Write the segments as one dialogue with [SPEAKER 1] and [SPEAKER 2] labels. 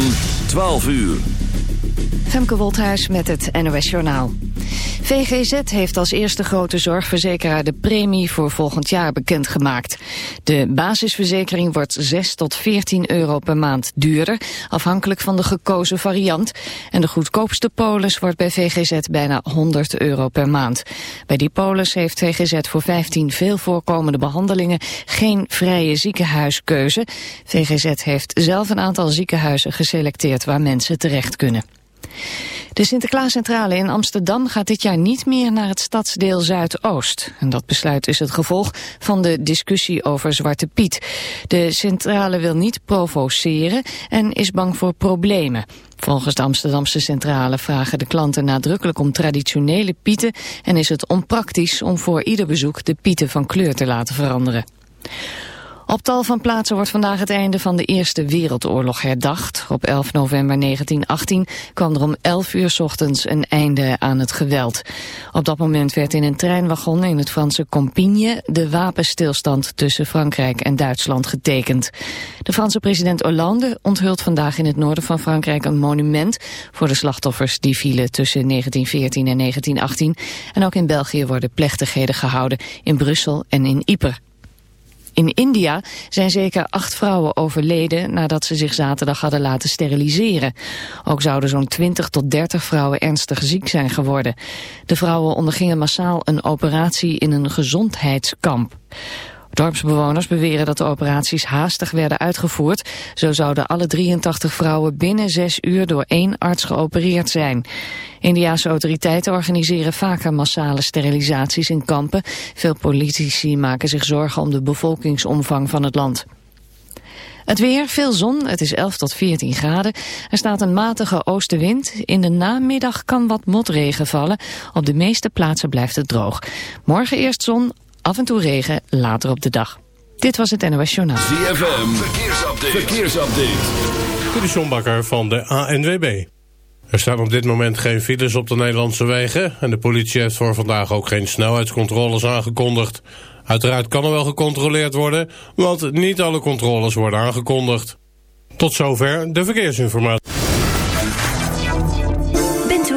[SPEAKER 1] van 12 uur.
[SPEAKER 2] Femke Wolthuis met het NOS Journaal. VGZ heeft als eerste grote zorgverzekeraar de premie voor volgend jaar bekendgemaakt. De basisverzekering wordt 6 tot 14 euro per maand duurder, afhankelijk van de gekozen variant. En de goedkoopste polis wordt bij VGZ bijna 100 euro per maand. Bij die polis heeft VGZ voor 15 veel voorkomende behandelingen geen vrije ziekenhuiskeuze. VGZ heeft zelf een aantal ziekenhuizen geselecteerd waar mensen terecht kunnen. De Sinterklaascentrale in Amsterdam gaat dit jaar niet meer naar het stadsdeel Zuidoost. En dat besluit is het gevolg van de discussie over Zwarte Piet. De centrale wil niet provoceren en is bang voor problemen. Volgens de Amsterdamse centrale vragen de klanten nadrukkelijk om traditionele pieten... en is het onpraktisch om voor ieder bezoek de pieten van kleur te laten veranderen. Op tal van plaatsen wordt vandaag het einde van de Eerste Wereldoorlog herdacht. Op 11 november 1918 kwam er om 11 uur ochtends een einde aan het geweld. Op dat moment werd in een treinwagon in het Franse Compigne de wapenstilstand tussen Frankrijk en Duitsland getekend. De Franse president Hollande onthult vandaag in het noorden van Frankrijk een monument voor de slachtoffers die vielen tussen 1914 en 1918. En ook in België worden plechtigheden gehouden in Brussel en in Ypres. In India zijn zeker acht vrouwen overleden nadat ze zich zaterdag hadden laten steriliseren. Ook zouden zo'n 20 tot 30 vrouwen ernstig ziek zijn geworden. De vrouwen ondergingen massaal een operatie in een gezondheidskamp. Dorpsbewoners beweren dat de operaties haastig werden uitgevoerd. Zo zouden alle 83 vrouwen binnen zes uur door één arts geopereerd zijn. Indiaanse autoriteiten organiseren vaker massale sterilisaties in kampen. Veel politici maken zich zorgen om de bevolkingsomvang van het land. Het weer, veel zon, het is 11 tot 14 graden. Er staat een matige oostenwind. In de namiddag kan wat motregen vallen. Op de meeste plaatsen blijft het droog. Morgen eerst zon, af en toe regen, later op de dag. Dit was het NOS Journaal.
[SPEAKER 1] ZFM, verkeersupdate. verkeersupdate.
[SPEAKER 3] Dit is van de ANWB. Er staan op dit moment geen files op de Nederlandse wegen... en de politie heeft voor vandaag ook geen snelheidscontroles aangekondigd. Uiteraard kan er wel gecontroleerd worden... want niet alle controles worden aangekondigd. Tot zover de verkeersinformatie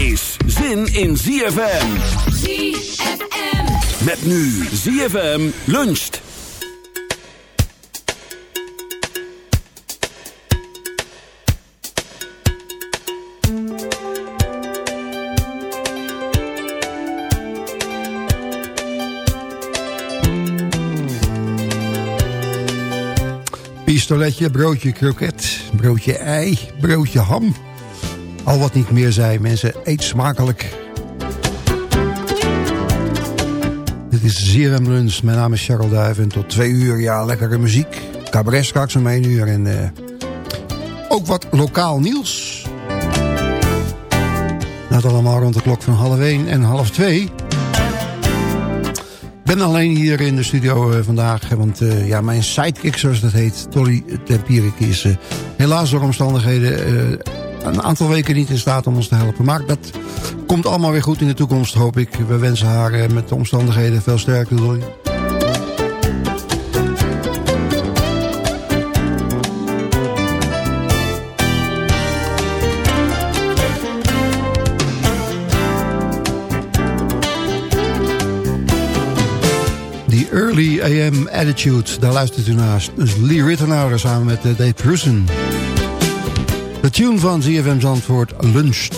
[SPEAKER 1] is zin in ZFM.
[SPEAKER 4] ZFM.
[SPEAKER 1] Met nu ZFM luncht.
[SPEAKER 4] Pistoletje, broodje kroket, broodje ei, broodje ham... Al wat niet meer zei, mensen, eet smakelijk. Dit is ZRM Lunch, mijn naam is Charles Duijf en tot twee uur, ja, lekkere muziek. Cabaret straks om één uur en uh, ook wat lokaal nieuws. Dat allemaal rond de klok van half één en half twee. Ik ben alleen hier in de studio uh, vandaag, want uh, ja, mijn sidekick, zoals dat heet, Tolly Tempierik, is helaas door omstandigheden een aantal weken niet in staat om ons te helpen. Maar dat komt allemaal weer goed in de toekomst, hoop ik. We wensen haar met de omstandigheden veel sterker, Dolly. Early AM Attitude, daar luistert u naar. Dus Lee Rittenhouder samen met uh, Dave Prusen. De tune van ZFM Zandvoort, Luncht.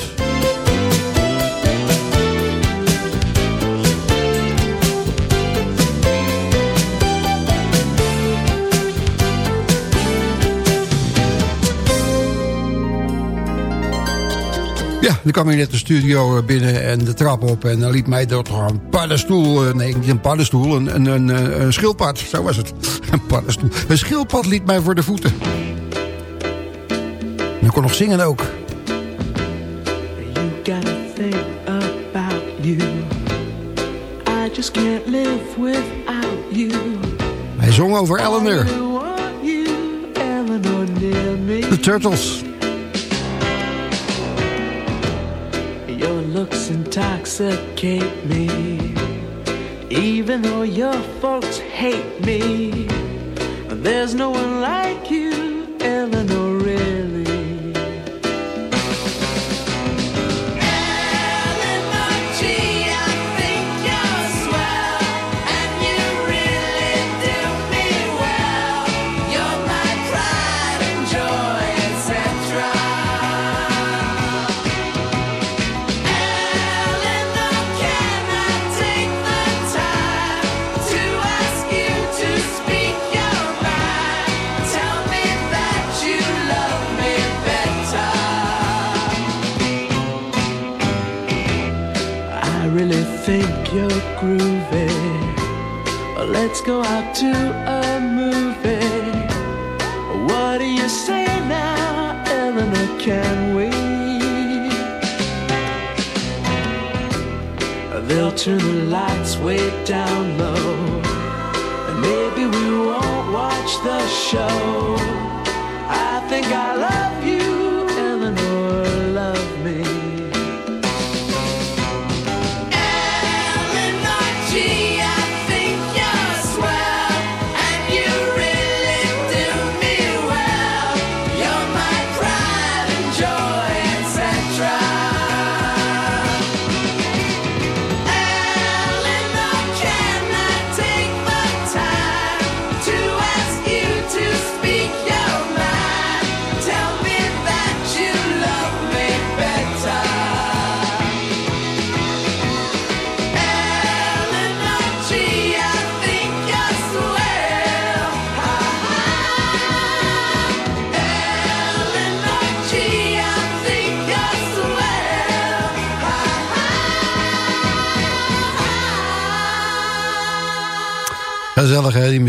[SPEAKER 4] Ja, dan kwam hij net de studio binnen en de trap op... en dan liep mij door een paddenstoel... Eh, nee, niet een paddenstoel, een, een, een, eh, een schildpad. Zo was het. Een paddenstoel. Een schildpad liet mij voor de voeten. Ik kon nog zingen ook. You gotta think about you. I just can't live without you. Hij zong over Eleanor. De Turtles. looks intoxicate me Even though your folks hate me There's no one like you, to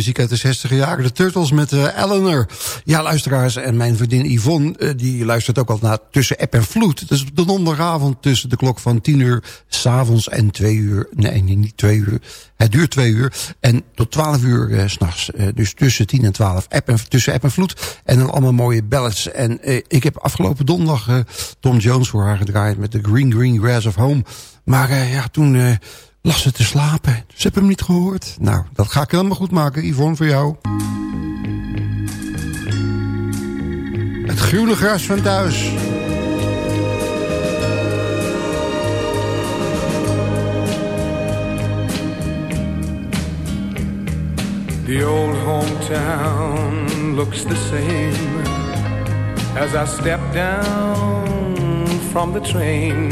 [SPEAKER 4] muziek uit de 60 jaren. De Turtles met uh, Eleanor. Ja, luisteraars. En mijn vriendin Yvonne, uh, die luistert ook al naar Tussen App en Vloed. Dus op de donderdagavond tussen de klok van 10 uur s'avonds en 2 uur. Nee, niet 2 uur. Het duurt 2 uur. En tot 12 uur uh, s'nachts. Dus tussen 10 en 12. App en, tussen App en Vloed. En dan allemaal mooie ballads. En ik heb afgelopen donderdag Tom Jones voor haar gedraaid met de Green Green Grass of Home. Maar ja, toen lag ze te slapen. Ze hebben hem niet gehoord. Nou, dat ga ik helemaal goed maken. Yvonne, voor jou. Het groene gras van thuis. The old hometown looks the same As I step down from the train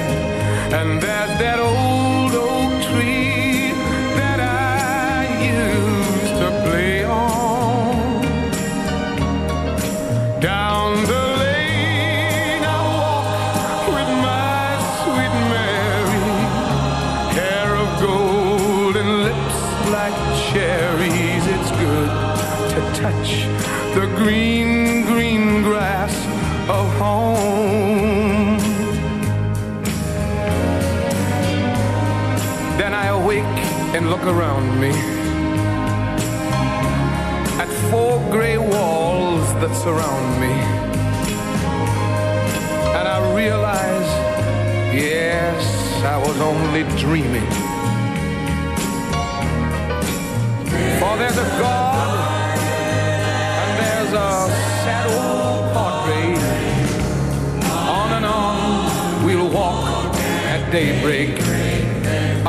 [SPEAKER 5] And there's that old oak tree that I used to play on. Down the lane I walk with my sweet Mary, hair of gold and lips like cherries. It's good to touch the green, green grass of home. And look around me at four gray walls that surround me. And I realize, yes, I was only dreaming. For there's a God and there's a sad old portrait. On and on we'll walk at daybreak.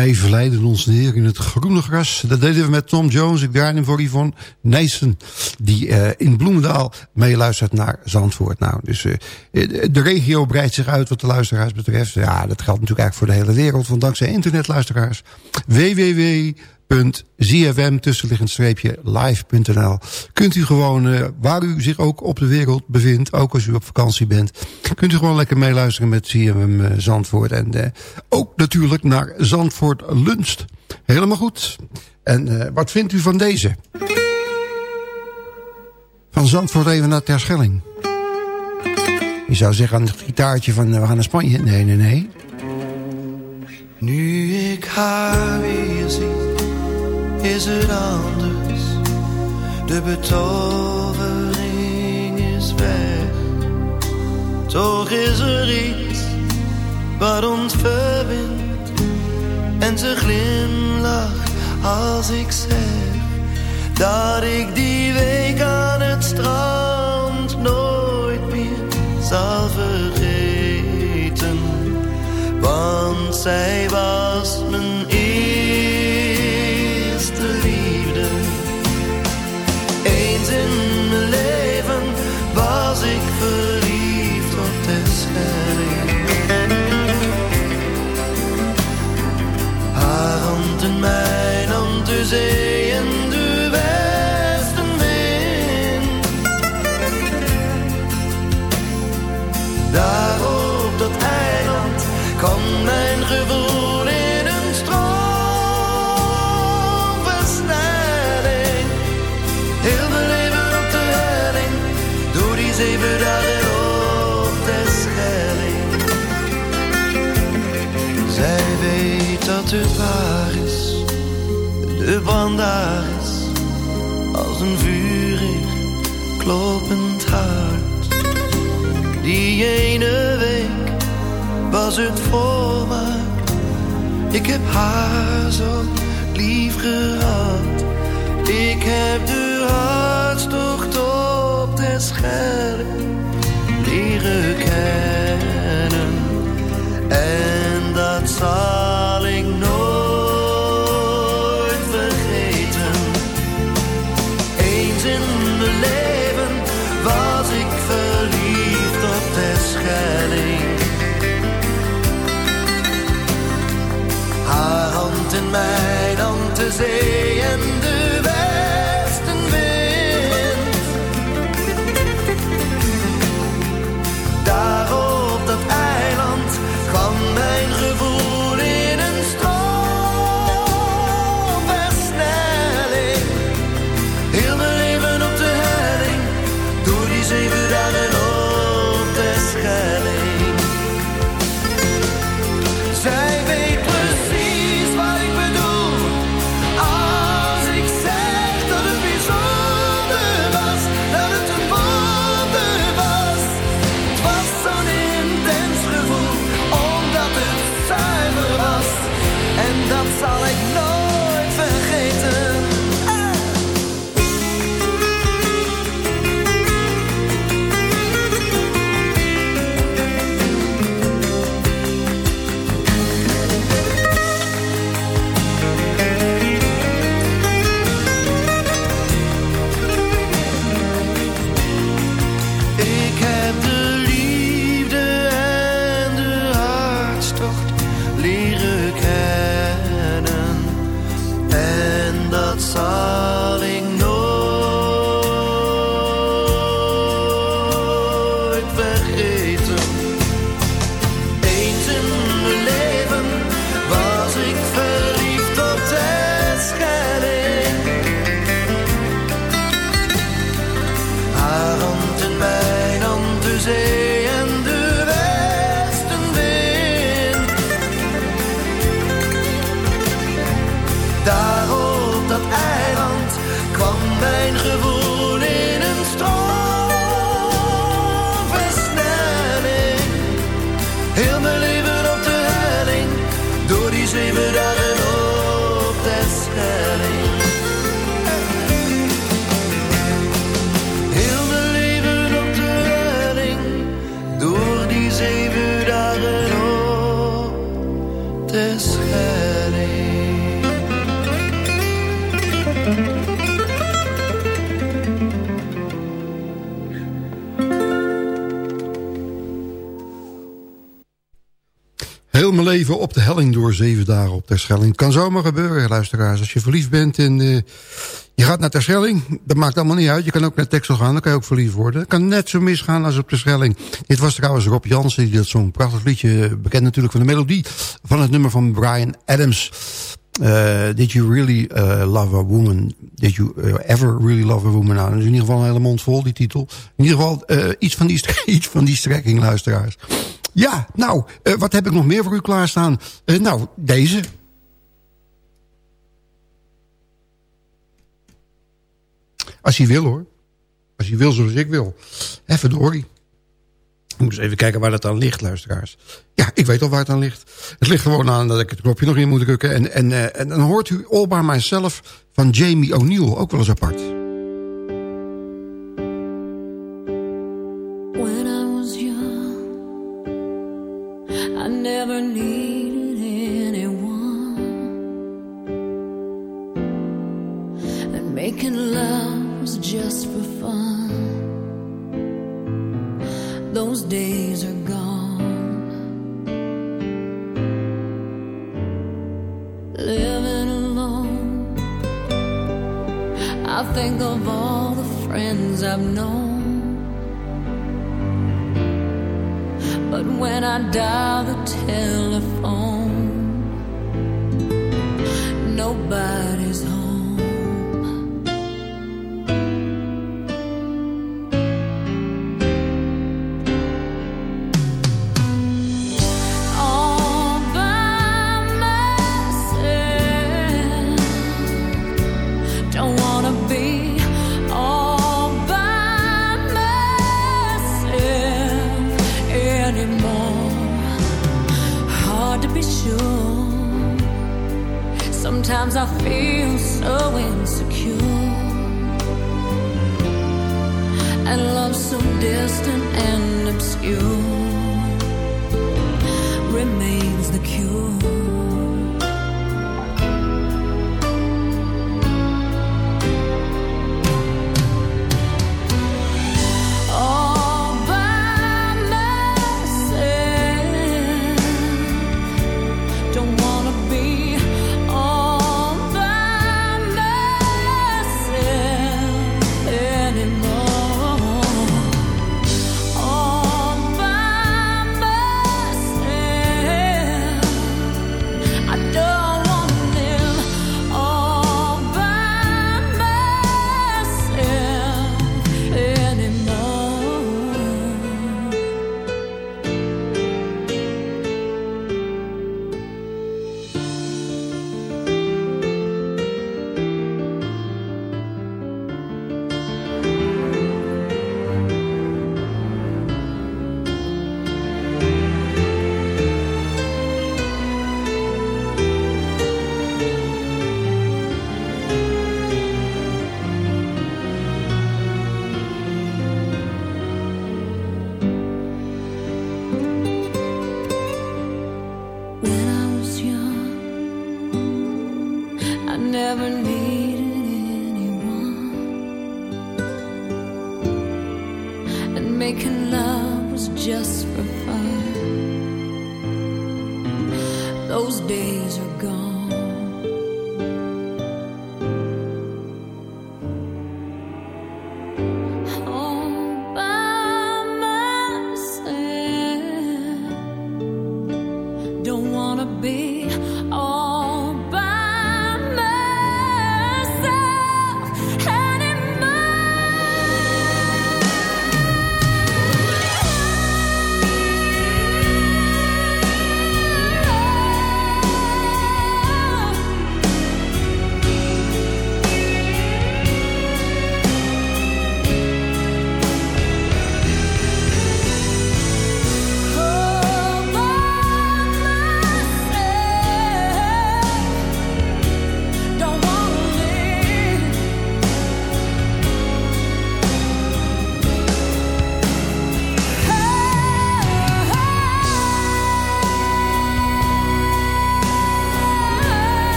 [SPEAKER 4] Wij verleiden ons neer in het groene gras. Dat deden we met Tom Jones. Ik draai hem voor Yvonne Nijssen. Die eh, in Bloemendaal meeluistert naar Zandvoort. Nou, dus eh, de regio breidt zich uit wat de luisteraars betreft. Ja, dat geldt natuurlijk eigenlijk voor de hele wereld. Want dankzij internetluisteraars. www.zfm tussenliggend streepje live.nl Kunt u gewoon, eh, waar u zich ook op de wereld bevindt, ook als u op vakantie bent, kunt u gewoon lekker meeluisteren met ZFM eh, Zandvoort. En eh, ook natuurlijk naar Zandvoort Lunst. Helemaal goed. En wat vindt u van deze? Van Zandvoort even naar Terschelling. Je zou zeggen aan het gitaartje van we gaan naar Spanje. Nee, nee, nee.
[SPEAKER 6] Nu ik haar weer zie, is het anders. De betovering is weg. Toch is er iets wat ons verbindt. En ze glimlacht als ik zeg dat ik die week aan het strand nooit meer zal vergeten. Want zij was het. Ik heb haar zo lief gehad. Ik heb de hartstocht op de Schelling leren kennen.
[SPEAKER 7] Op de helling door zeven dagen op
[SPEAKER 4] Terschelling. Kan zomaar gebeuren, luisteraars. Als je verliefd bent en eh, je gaat naar Terschelling... dat maakt allemaal niet uit. Je kan ook naar Texel gaan, dan kan je ook verliefd worden. Het kan net zo misgaan als op Terschelling. Dit was trouwens Rob Jansen, die dat zo'n prachtig liedje... bekend natuurlijk van de melodie van het nummer van Brian Adams... Uh, did you really love a woman? Did you ever really love a woman? Nou, dat is in ieder geval een hele mond vol, die titel. In ieder geval iets, van die, iets van die strekking, luisteraars. Ja, nou, wat heb ik nog meer voor u klaarstaan? nou, deze. Als hij wil, hoor. Als hij wil zoals ik wil. Even Dorie. Ik moet eens even kijken waar dat aan ligt, luisteraars. Ja, ik weet al waar het aan ligt. Het ligt gewoon aan dat ik het knopje nog in moet drukken. En, en, uh, en dan hoort u All By Myself van Jamie O'Neill. Ook wel eens apart.
[SPEAKER 8] I never needed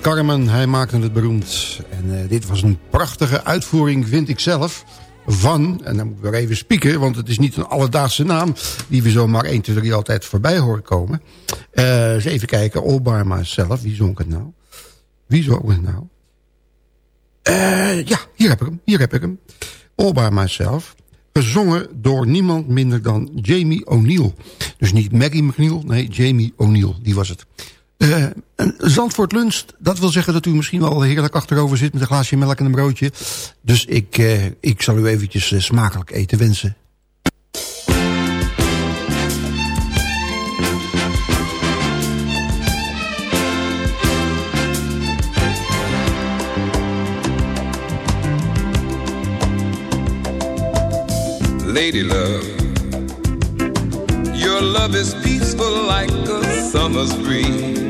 [SPEAKER 4] Carmen, hij maakte het beroemd. En eh, dit was een prachtige uitvoering, vind ik zelf, van... en dan moet ik weer even spieken, want het is niet een alledaagse naam... die we zomaar 1, 2, 3 altijd voorbij horen komen. Eh, eens even kijken, By Myself, wie zong het nou? Wie zong het nou? Eh, ja, hier heb ik hem, hier heb ik hem. By Myself, gezongen door niemand minder dan Jamie O'Neill. Dus niet Maggie McNeil, nee, Jamie O'Neill, die was het. Een Zandvoort lunch, dat wil zeggen dat u misschien wel heerlijk achterover zit... met een glaasje melk en een broodje. Dus ik, eh, ik zal u eventjes eh, smakelijk eten wensen.
[SPEAKER 9] Lady love, your love is peaceful like a summer's breeze.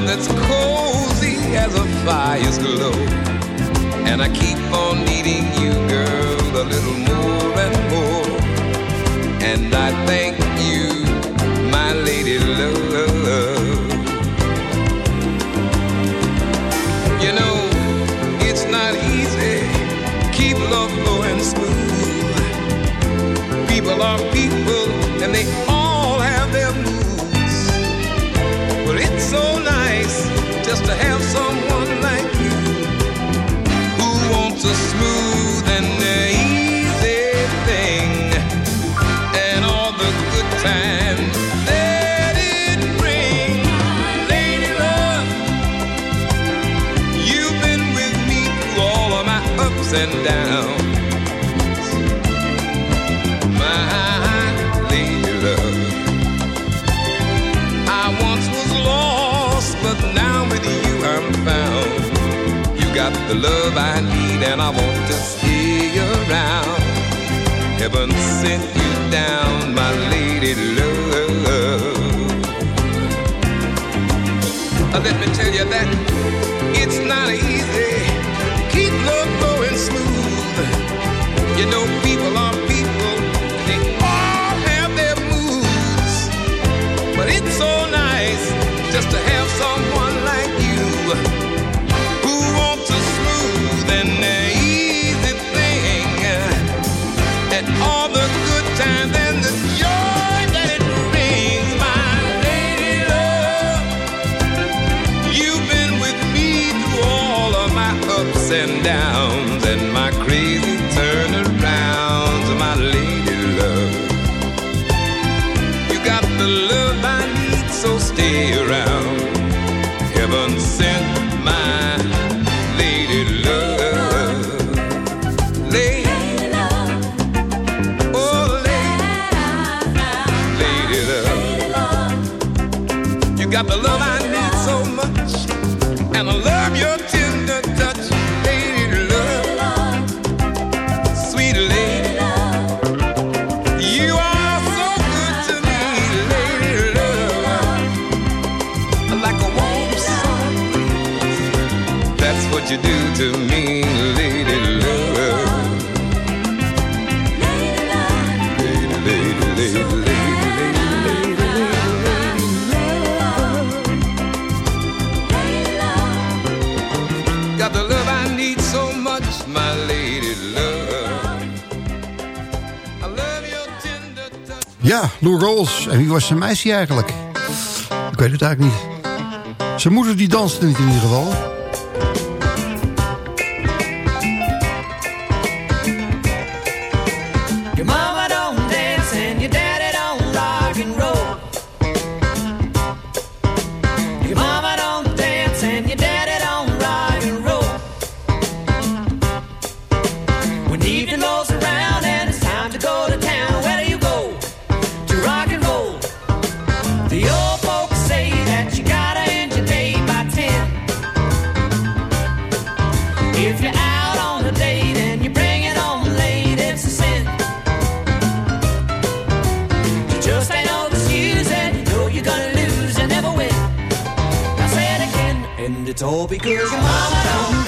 [SPEAKER 9] Love that's cozy as a fire's glow. And I keep on needing you, girl, a little more just to have someone the love I need, and I want to stay around. Heaven sent you down, my lady love. Let me tell you that it's not easy. Keep love going smooth. You know, people are people, they all have their moods. But it's so nice just to have someone
[SPEAKER 4] Ja, Lou Rolls. En wie was zijn meisje eigenlijk? Ik weet het eigenlijk niet. Zijn moeder die danste niet in ieder geval.
[SPEAKER 10] All because your mama don't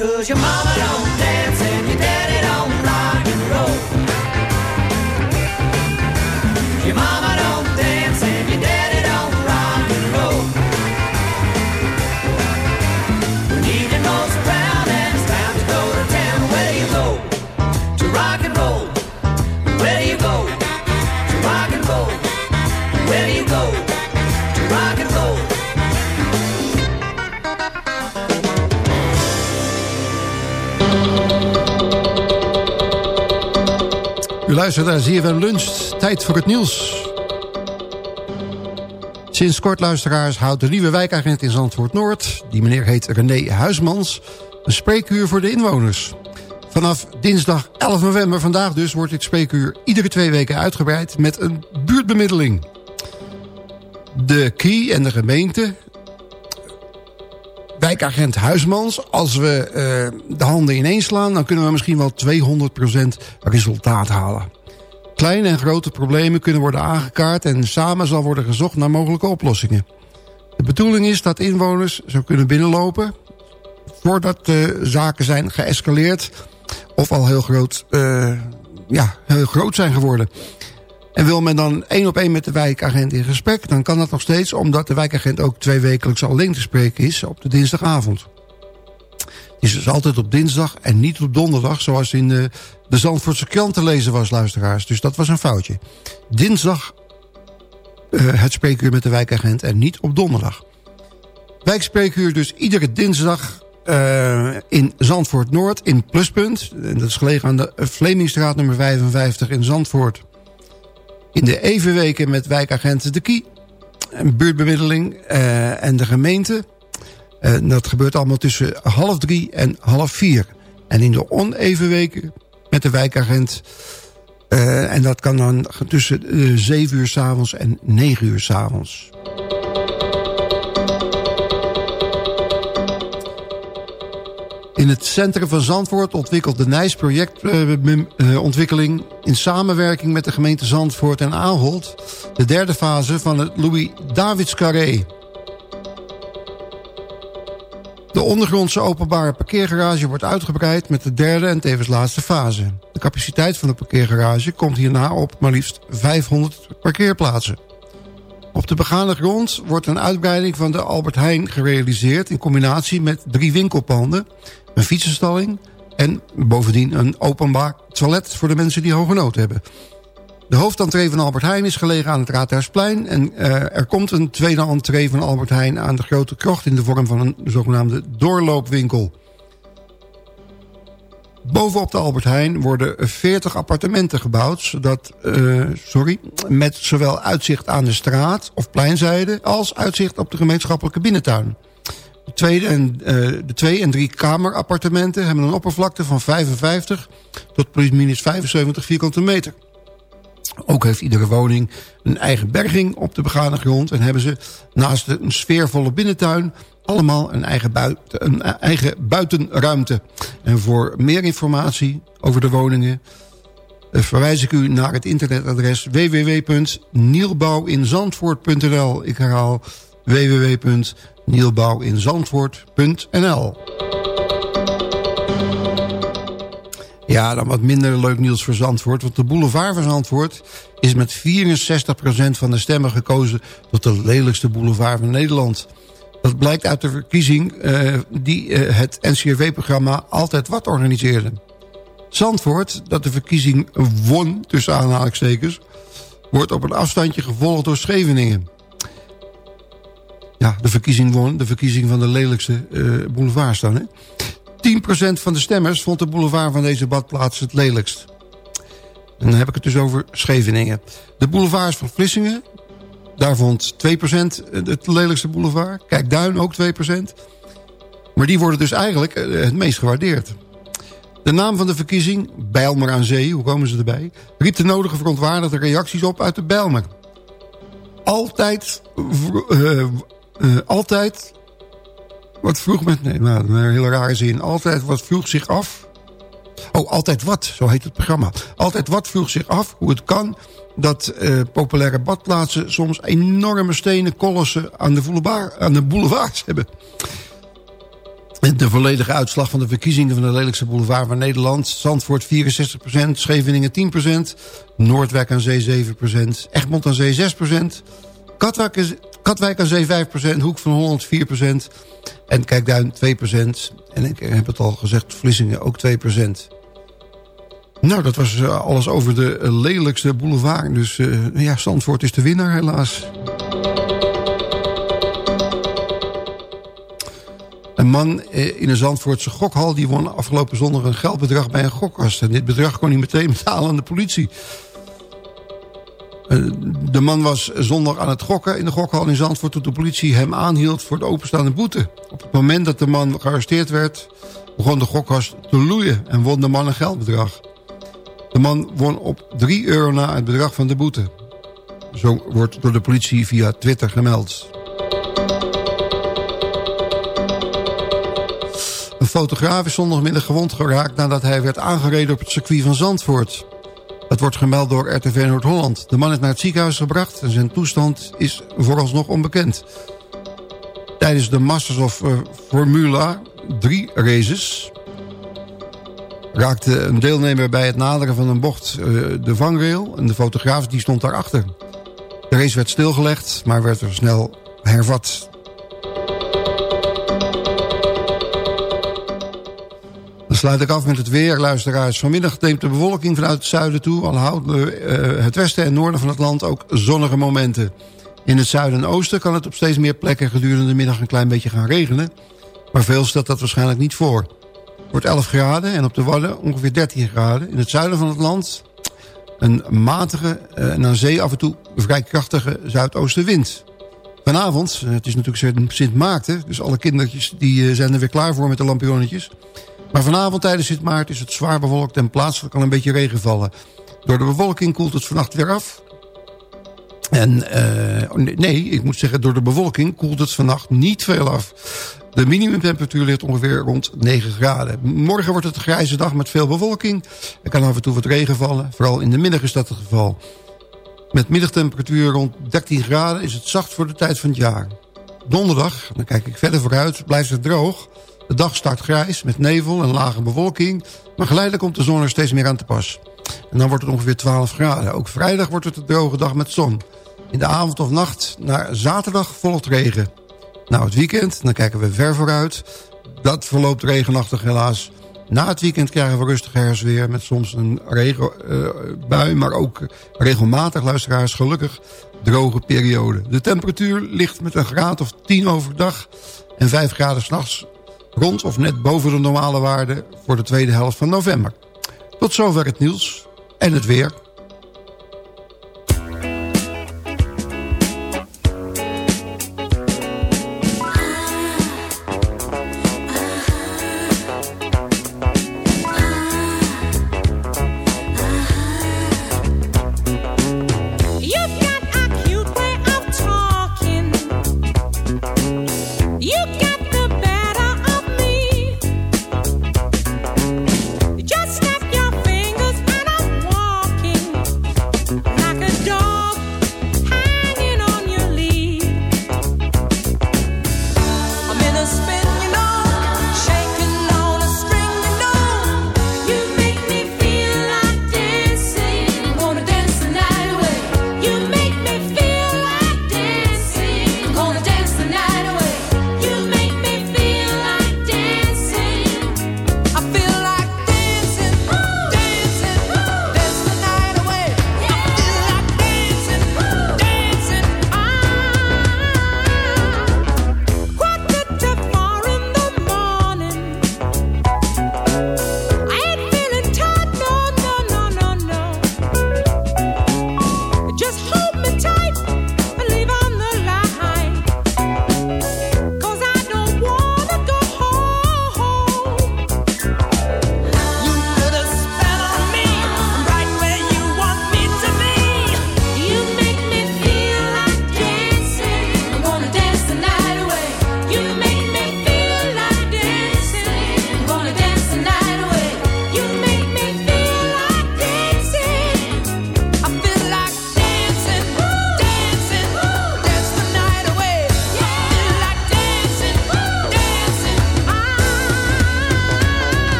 [SPEAKER 10] it's all because your mama
[SPEAKER 4] luistert naar ZFM Lunch. Tijd voor het nieuws. Sinds kort, luisteraars, houdt de nieuwe wijkagent in Zandvoort Noord... die meneer heet René Huismans... een spreekuur voor de inwoners. Vanaf dinsdag 11 november, vandaag dus... wordt dit spreekuur iedere twee weken uitgebreid... met een buurtbemiddeling. De KIE en de gemeente... Wijkagent Huismans, als we eh, de handen ineens slaan... dan kunnen we misschien wel 200% resultaat halen. Kleine en grote problemen kunnen worden aangekaart... en samen zal worden gezocht naar mogelijke oplossingen. De bedoeling is dat inwoners zo kunnen binnenlopen... voordat de zaken zijn geëscaleerd... of al heel groot, eh, ja, heel groot zijn geworden. En wil men dan één op één met de wijkagent in gesprek... dan kan dat nog steeds, omdat de wijkagent ook twee wekelijks alleen te spreken is... op de dinsdagavond. Het is dus altijd op dinsdag en niet op donderdag... zoals in de, de Zandvoortse krant te lezen was, luisteraars. Dus dat was een foutje. Dinsdag uh, het spreekuur met de wijkagent en niet op donderdag. Wijkspreekuur dus iedere dinsdag uh, in Zandvoort Noord in Pluspunt. Dat is gelegen aan de Vlemingstraat nummer 55 in Zandvoort. In de evenweken met wijkagent De Kie. Buurtbemiddeling uh, en de gemeente. Uh, dat gebeurt allemaal tussen half drie en half vier. En in de oneven weken met de wijkagent. Uh, en dat kan dan tussen 7 uur s'avonds en 9 uur s'avonds. In het centrum van Zandvoort ontwikkelt de Nijs projectontwikkeling... in samenwerking met de gemeente Zandvoort en Aanholt... de derde fase van het Louis Davids Carré. De ondergrondse openbare parkeergarage wordt uitgebreid... met de derde en tevens laatste fase. De capaciteit van de parkeergarage komt hierna op maar liefst 500 parkeerplaatsen. Op de begane grond wordt een uitbreiding van de Albert Heijn gerealiseerd... in combinatie met drie winkelpanden een fietsenstalling... en bovendien een openbaar toilet voor de mensen die hoge nood hebben. De hoofdentree van Albert Heijn is gelegen aan het Raadhuisplein... en uh, er komt een tweede entree van Albert Heijn aan de Grote Krocht... in de vorm van een zogenaamde doorloopwinkel. Bovenop de Albert Heijn worden 40 appartementen gebouwd... Zodat, uh, sorry, met zowel uitzicht aan de straat of pleinzijde... als uitzicht op de gemeenschappelijke binnentuin. De, tweede en, uh, de twee- en drie kamerappartementen hebben een oppervlakte van 55 tot plus minus 75 vierkante meter. Ook heeft iedere woning een eigen berging op de begane grond... en hebben ze naast een sfeervolle binnentuin allemaal een eigen, buiten, een eigen buitenruimte. En voor meer informatie over de woningen verwijs ik u naar het internetadres www.nielbouwinzandvoort.nl. Ik herhaal www.nielbouwinzandvoort.nl. Ja, dan wat minder leuk nieuws voor Zandvoort. Want de boulevard van Zandvoort is met 64% van de stemmen gekozen... tot de lelijkste boulevard van Nederland. Dat blijkt uit de verkiezing uh, die uh, het NCRV-programma Altijd Wat organiseerde. Zandvoort, dat de verkiezing won, tussen aanhalingstekens... wordt op een afstandje gevolgd door Scheveningen. Ja, de verkiezing won, de verkiezing van de lelijkste uh, boulevard hè? 10% van de stemmers vond de boulevard van deze badplaats het lelijkst. En dan heb ik het dus over Scheveningen. De boulevards van Vlissingen, daar vond 2% het lelijkste boulevard. Kijk, Duin ook 2%. Maar die worden dus eigenlijk het meest gewaardeerd. De naam van de verkiezing, Bijlmer aan Zee, hoe komen ze erbij... riep de nodige verontwaardigde reacties op uit de Bijlmer. Altijd, uh, uh, altijd wat vroeg met... Nee, nou, een hele rare zin. Altijd wat vroeg zich af... Oh, Altijd Wat, zo heet het programma. Altijd Wat vroeg zich af hoe het kan... dat uh, populaire badplaatsen soms enorme stenen kolossen aan de, aan de boulevards hebben. De volledige uitslag van de verkiezingen van de lelijkste boulevard van Nederland. Zandvoort 64%, Scheveningen 10%, Noordwijk aan Zee 7%, Egmond aan Zee 6%, Katwijk, Katwijk aan Zee 5%, Hoek van Holland 4%... En Kijkduin 2%. En ik heb het al gezegd, Vlissingen ook 2%. Nou, dat was uh, alles over de uh, lelijkste boulevard. Dus uh, ja, Zandvoort is de winnaar helaas. Een man in een Zandvoortse gokhal... die won afgelopen zondag een geldbedrag bij een gokkast. En dit bedrag kon hij meteen betalen aan de politie. De man was zondag aan het gokken in de gokhal in Zandvoort... toen de politie hem aanhield voor de openstaande boete. Op het moment dat de man gearresteerd werd... begon de gokkast te loeien en won de man een geldbedrag. De man won op 3 euro na het bedrag van de boete. Zo wordt door de politie via Twitter gemeld. Een fotograaf is zondagmiddag gewond geraakt... nadat hij werd aangereden op het circuit van Zandvoort... Het wordt gemeld door RTV Noord-Holland. De man is naar het ziekenhuis gebracht en zijn toestand is vooralsnog onbekend. Tijdens de Masters of uh, Formula 3 races... raakte een deelnemer bij het naderen van een bocht uh, de vangrail... en de fotograaf die stond daarachter. De race werd stilgelegd, maar werd er snel hervat. Sluit ik af met het weer, luisteraars. Vanmiddag neemt de bewolking vanuit het zuiden toe. Al houden uh, het westen en noorden van het land ook zonnige momenten. In het zuiden en oosten kan het op steeds meer plekken gedurende de middag een klein beetje gaan regenen. Maar veel stelt dat waarschijnlijk niet voor. Het wordt 11 graden en op de Wadden ongeveer 13 graden. In het zuiden van het land een matige eh, en zee af en toe vrij krachtige zuidoostenwind. Vanavond, het is natuurlijk Sint Maarten... dus alle kindertjes die eh, zijn er weer klaar voor met de lampionnetjes. Maar vanavond tijdens Sint Maarten is het zwaar bewolkt... en plaatselijk kan een beetje regen vallen. Door de bewolking koelt het vannacht weer af. En uh, nee, ik moet zeggen, door de bewolking koelt het vannacht niet veel af. De minimumtemperatuur ligt ongeveer rond 9 graden. Morgen wordt het een grijze dag met veel bewolking. Er kan af en toe wat regen vallen. Vooral in de middag is dat het geval. Met middagtemperatuur rond 13 graden is het zacht voor de tijd van het jaar. Donderdag, dan kijk ik verder vooruit, blijft het droog. De dag start grijs met nevel en lage bewolking. Maar geleidelijk komt de zon er steeds meer aan te pas. En dan wordt het ongeveer 12 graden. Ook vrijdag wordt het een droge dag met zon. In de avond of nacht naar zaterdag volgt regen. Nou, het weekend, dan kijken we ver vooruit. Dat verloopt regenachtig helaas. Na het weekend krijgen we rustig herfstweer met soms een regenbui, uh, maar ook regelmatig, luisteraars, gelukkig droge periode. De temperatuur ligt met een graad of 10 overdag en 5 graden s'nachts rond of net boven de normale waarde voor de tweede helft van november. Tot zover het nieuws en het weer.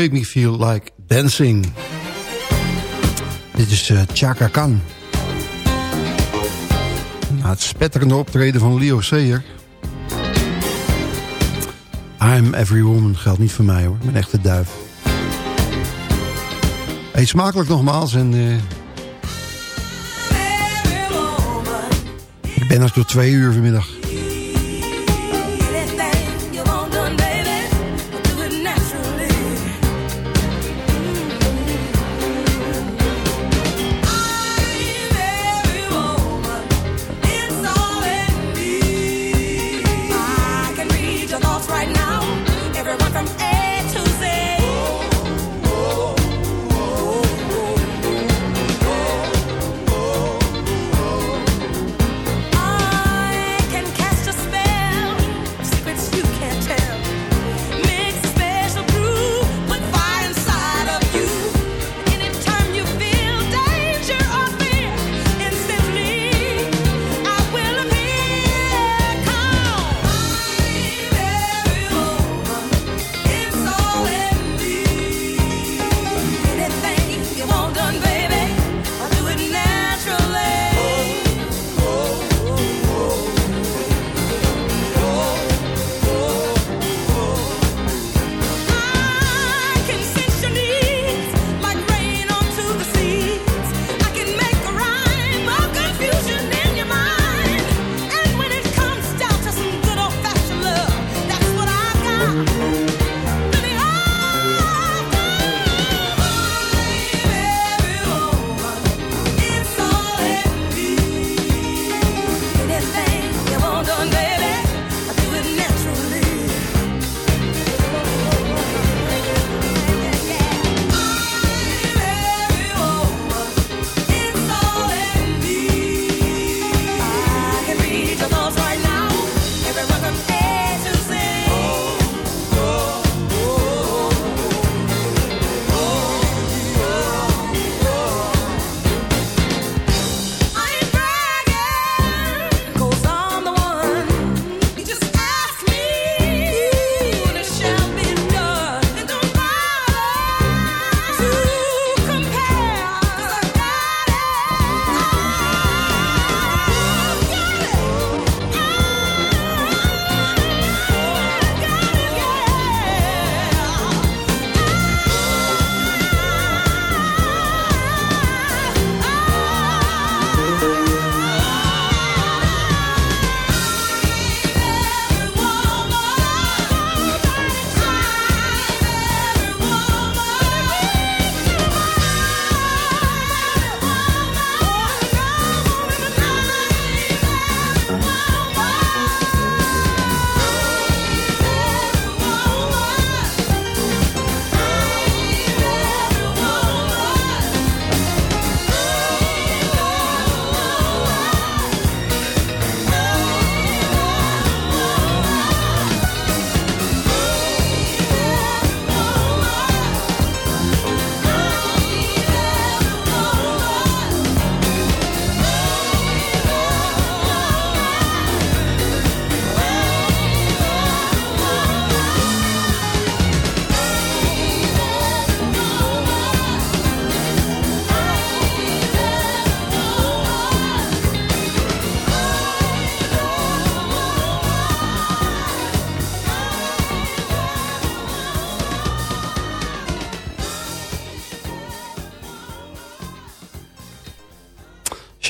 [SPEAKER 11] Make
[SPEAKER 12] Me Feel Like Dancing. Dit is uh, Chaka Khan. Na het spetterende optreden van Leo Sayer... I'm Every Woman geldt niet voor mij hoor, mijn echte duif. Eet smakelijk nogmaals en... Uh, ik ben er tot twee uur vanmiddag.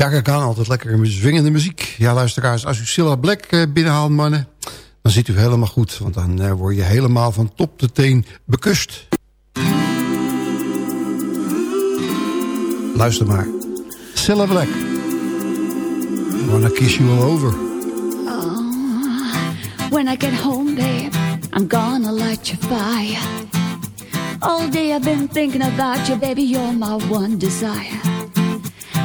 [SPEAKER 12] Chaka Khan, altijd lekker zwingende muziek. Ja, luisteraars, als u Silla Black eh, binnenhaalt, mannen... dan zit u helemaal goed, want dan uh, word je helemaal van top tot teen bekust. Luister maar. Cilla Black. Wanna kiss you all over.
[SPEAKER 13] Oh, when I get home, babe, I'm gonna light your fire. All day I've been thinking about you, baby, you're my one desire.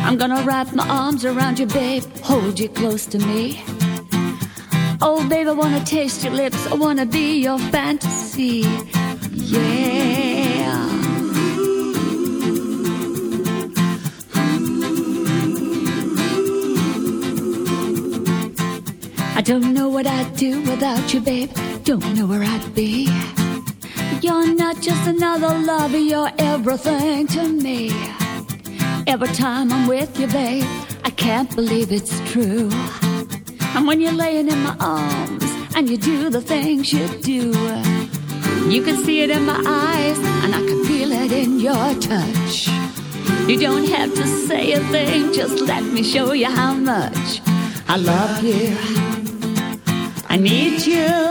[SPEAKER 13] I'm gonna wrap my arms around you, babe, hold you close to me. Oh, babe, I wanna taste your lips, I wanna be your fantasy. Yeah. I don't know what I'd do without you, babe. Don't know where I'd be. You're not just another lover, you're everything to me. Every time I'm with you, babe, I can't believe it's true. And when you're laying in my arms and you do the things you do, you can see it in my eyes and I can feel it in your touch. You don't have to say a thing, just let me show you how much I love you. I need you.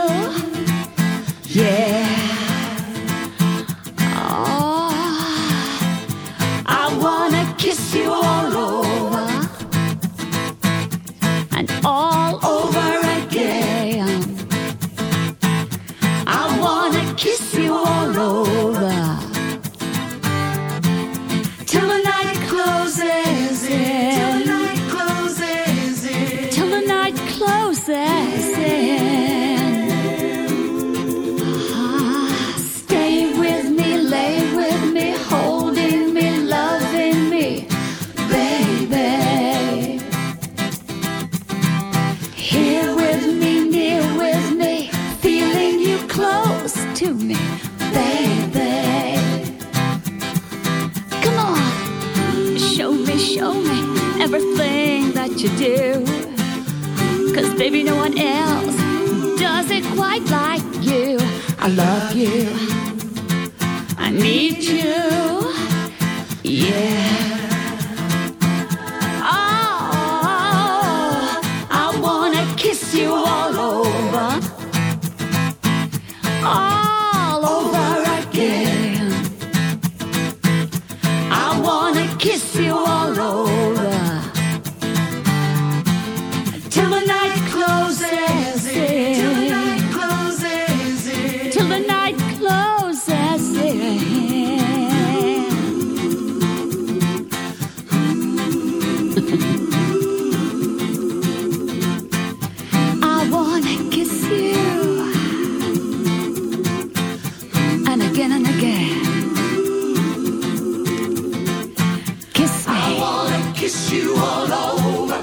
[SPEAKER 13] Kiss you all over.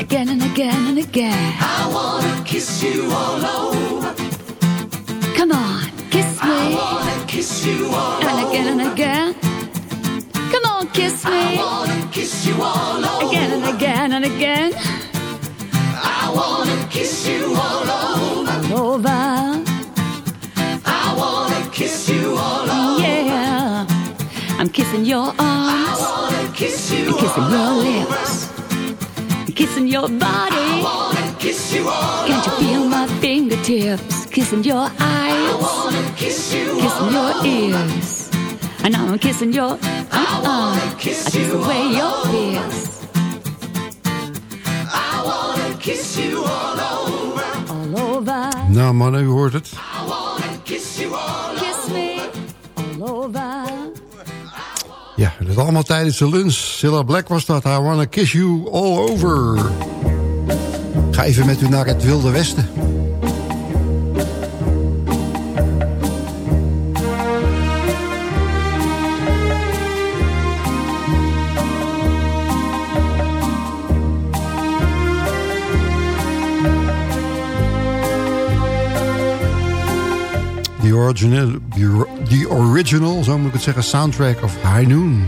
[SPEAKER 13] Again and again and again. I wanna kiss you all over. Come on, kiss me. I wanna kiss you all over And again and again. Come on, kiss me. I wanna kiss you all over. Again and again and again. I wanna kiss you all over. Over. I wanna kiss you all over. Yeah. I'm kissing your arms. I wanna kiss you I'm kissing your lips. I'm kissing your body. I wanna kiss you all Can't you feel my fingertips? Kissing your eyes. I wanna kiss you Kissing your ears. And now I'm kissing your uh-uh. I kiss away your fears. I wanna kiss you all over. All over.
[SPEAKER 4] Nou mannen, u hoort het.
[SPEAKER 13] I wanna kiss you all Kiss me all over.
[SPEAKER 4] Ja, dat allemaal tijdens de lunch. Cilla Black was dat. I wanna kiss you all over. Ga even met u naar het Wilde Westen. The original, the original, zo moet ik het zeggen, soundtrack of High Noon.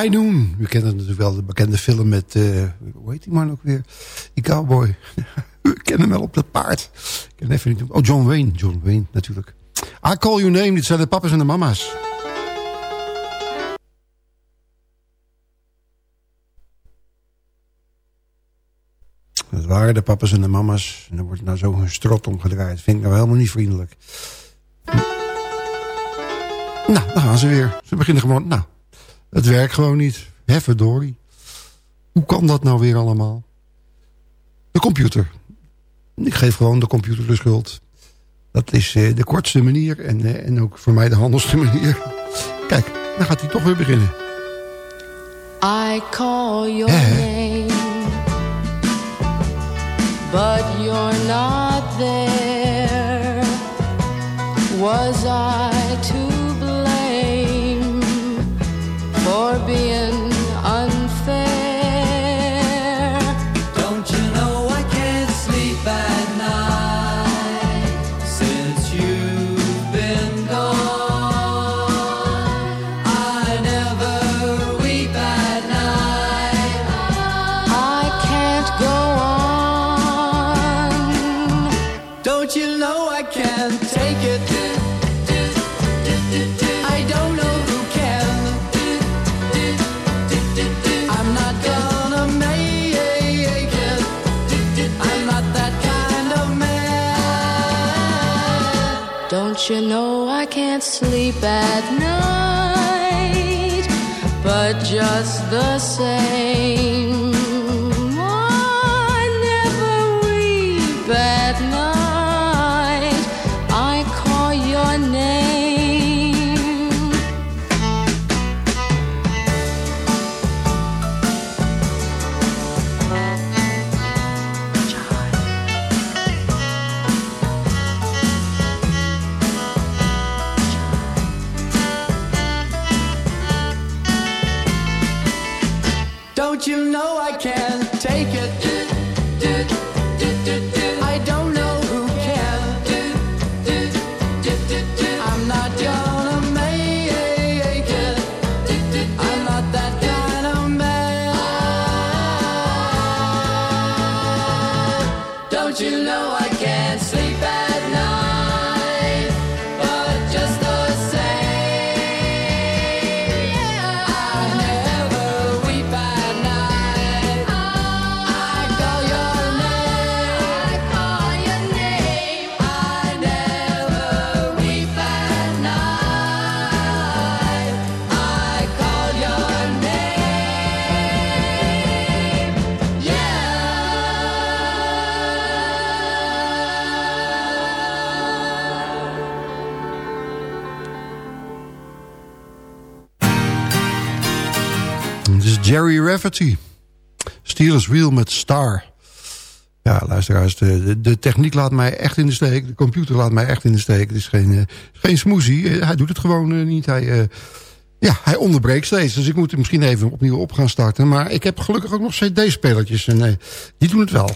[SPEAKER 4] High Noon. U kent natuurlijk wel, de bekende film met... Uh, hoe heet die man ook weer? Die cowboy. U kent hem wel op dat paard. Ik ken even niet... Oh, John Wayne. John Wayne, natuurlijk. I Call Your Name, dit zijn de papa's en de mama's. Dat waren de papa's en de mama's. En dan wordt nou zo een strot omgedraaid. Vind ik nou helemaal niet vriendelijk. Nou, dan gaan ze weer. Ze beginnen gewoon... Nou, het werkt gewoon niet. Hefverdorie. Hoe kan dat nou weer allemaal? De computer. Ik geef gewoon de computer de schuld. Dat is uh, de kortste manier en, uh, en ook voor mij de handigste manier. Kijk, dan gaat hij toch weer beginnen.
[SPEAKER 11] I call your name But you're not there Was I to For
[SPEAKER 6] You know I can't sleep at night.
[SPEAKER 11] But just the same
[SPEAKER 4] Jerry Rafferty. Steelers Wheel met Star. Ja, luisteraars, de, de, techniek laat mij echt in de steek. De computer laat mij echt in de steek. Het is geen, uh, geen smoothie. Uh, hij doet het gewoon uh, niet. Hij, ja, hij onderbreekt steeds. Dus ik moet hem misschien even opnieuw op gaan starten. Maar ik heb gelukkig ook nog cd-spelertjes. En die doen het wel.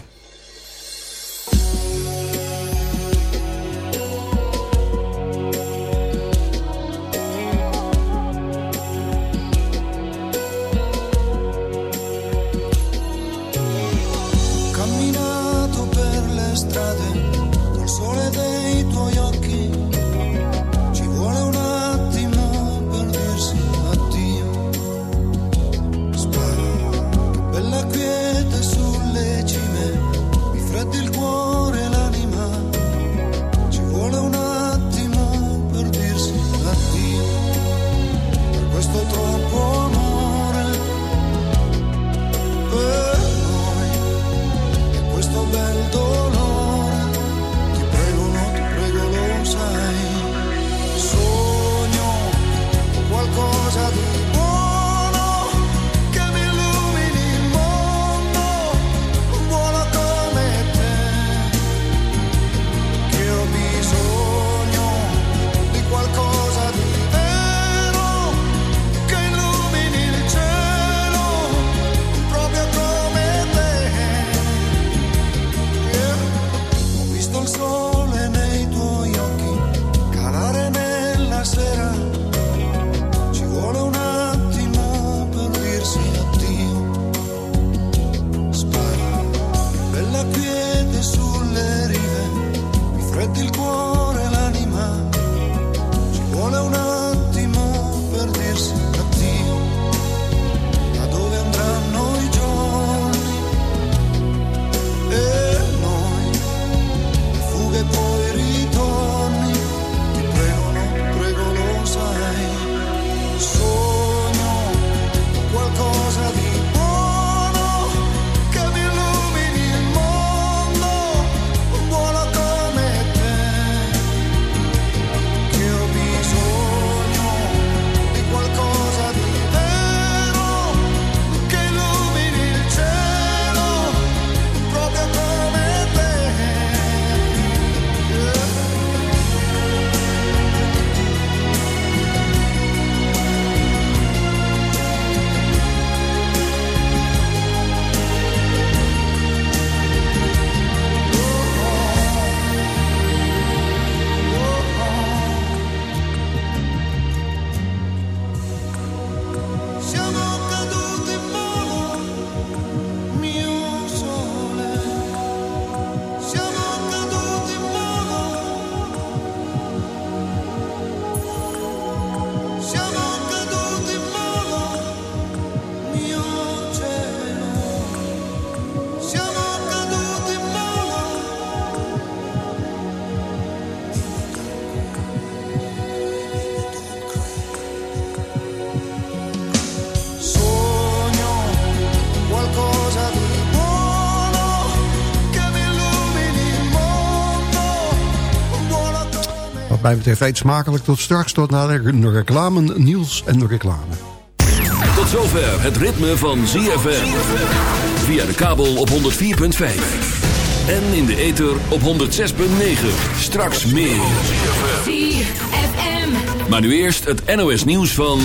[SPEAKER 4] Mij betreft eet smakelijk. Tot straks, tot na de reclame, nieuws en de reclame.
[SPEAKER 1] Tot zover het ritme van ZFM. Via de kabel op 104.5. En in de ether op 106.9. Straks meer.
[SPEAKER 11] ZFM.
[SPEAKER 1] Maar nu eerst het NOS nieuws van...